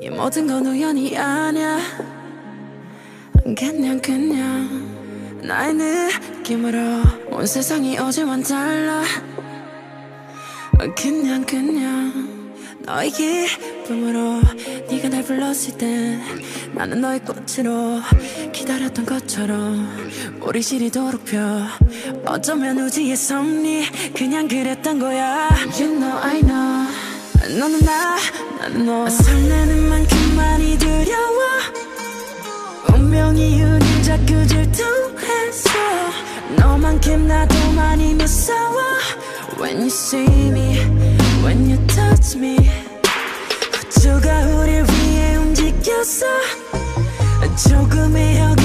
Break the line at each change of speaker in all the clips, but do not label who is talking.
이 모든 건 우연이 아니야. 그냥 그냥 나의 느낌으로 온 세상이 어제와 달라. 그냥 그냥 너의 기쁨으로 네가 날 불렀을 때 나는 너의 꽃으로 기다렸던 것처럼 우리 시리도록 펴. 어쩌면 우지의 섭리 그냥 그랬던 거야. You know I know 너는 나 나는 너. 설레는 만큼 많이 두려워. 운명이 우릴 자꾸 질투해서. 너만큼 나도 많이 무서워. When you see me When you touch me. 우주가 우릴 위해 움직였어 조금의 어긋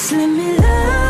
Just let me love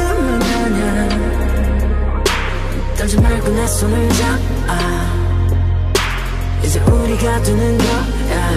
내 손을 잡아. 이제 우리가 되는 거야